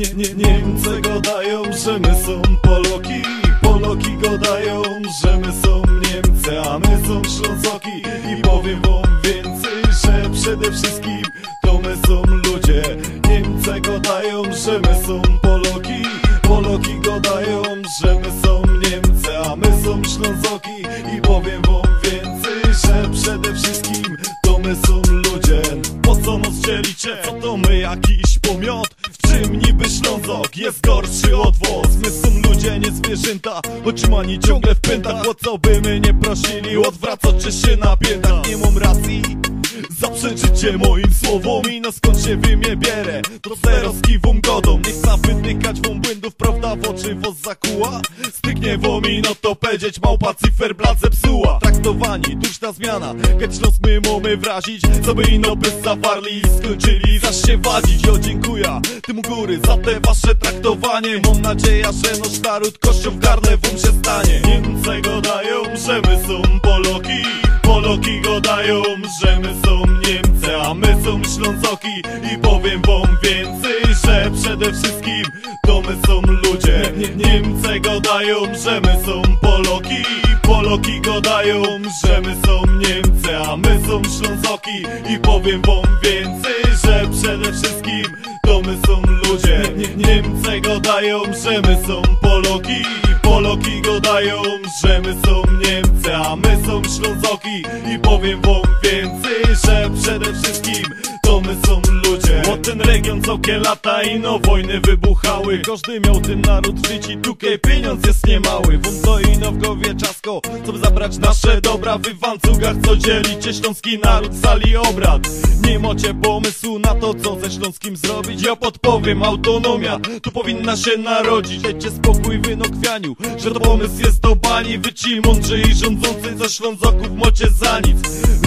Nie, nie, Niemcy gadają, że my są Poloki. Poloki gadają, że my są Niemcy A my są Ślązoki I powiem wam więcej, że przede wszystkim to my są ludzie. Niemcy gadają, że my są Poloki. Poloki gadają, że my są Niemcy A my są Ślązoki I powiem wam więcej, że przede wszystkim to my są ludzie. Po co nas dzielicie? Co to my jakiś pomiot? Czym niby Ślązok. Jest gorszy od wos? My są ludzie, nie zwierzęta. Otrzymani ciągle w pętach O co by my nie prosili Odwracacie się na piętach Nie mam racji Zaprzeczycie moim słowom i no skąd się wy mnie bierę. To zero z kiwą godą. Nie chcę wytykać wam błędów, prawda w oczy was zakuła. Styknie wam i no to powiedzieć małpa cyferblat zepsuła Traktowani, duszna zmiana. Keď Śląsk my mamy wrazić. Co by ino by zawarli i skończyli. Zaś się wadzić Jo dziękuję. Tym góry za te wasze traktowanie. Mam nadzieję, że nasz naród kością w garnę wam się stanie. Niemcy gadają, że my są Poloki. Poloki gadają, że my są są Ślązoki I powiem wam więcej, że przede wszystkim to my są ludzie. Niemcy gadają, że my są Poloki. Poloki gadają, że my są Niemcy, a my są Ślązoki I powiem wam więcej, że przede wszystkim to my są ludzie. Niemcy gadają, że my są Poloki. Poloki gadają, że my są Niemcy, a my są Ślązoki I powiem wam więcej, ten region całkiem lata i no wojny wybuchały. Każdy miał ten naród żyć i tukaj pieniądz jest niemały. Wam to i no w głowie czasko, co by zabrać nasze dobra? Wy w wancugach co dzielicie śląski naród sali obrad. Nie macie pomysłu na to co ze śląskim zrobić? Ja podpowiem, autonomia tu powinna się narodzić. Dajcie spokój wynokwianiu, że to pomysł jest do bani. Wy ci mądrzy i rządzący ze Ślązoków mocie za nic.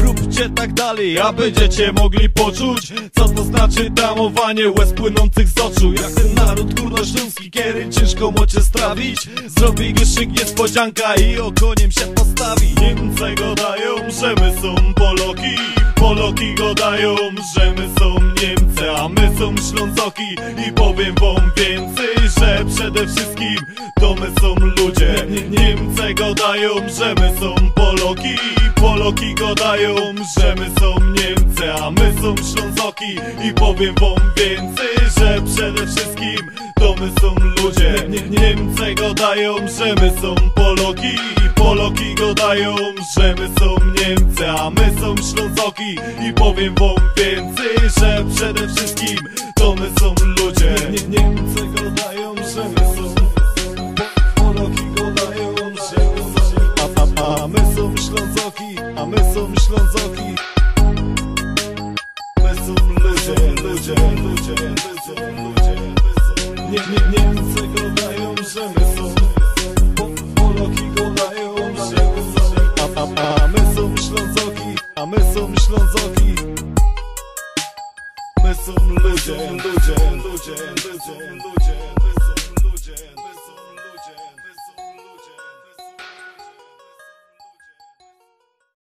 Róbcie tak dalej, a będziecie mogli poczuć Co to znaczy tamowanie łez płynących z oczu. Jak ten naród kurno śląski, kiery ciężko mocie strawić. Zrobi gyszyk niespodzianka i okoniem się postawi. Niemcy gadają, że my są Poloki. Poloki gadają, że my są Niemcy, a my są Ślązoki. I powiem wam więcej, że przede wszystkim to my są ludzie. Niemcy gadają, że my są Poloki Poloki gadają, że my są Niemcy, a my są Ślązoki. I powiem wam więcej, że przede wszystkim to my są ludzie. Niemcy gadają, że my są Poloki. Poloki gadają, że my są Niemcy, a my są Ślązoki. I powiem wam więcej, że przede wszystkim to my są ludzie. Niemcy gadają, są Ślązoki My są ludzie, ludzie, ludzie, ludzie, ludzie. Nie, nie, Niemcy gadają, że my są Po- Poloki gadają, że my są a, a, a my są Ślązoki, a my są Ślązoki My są ludzie, ludzie, ludzie, ludzie, ludzie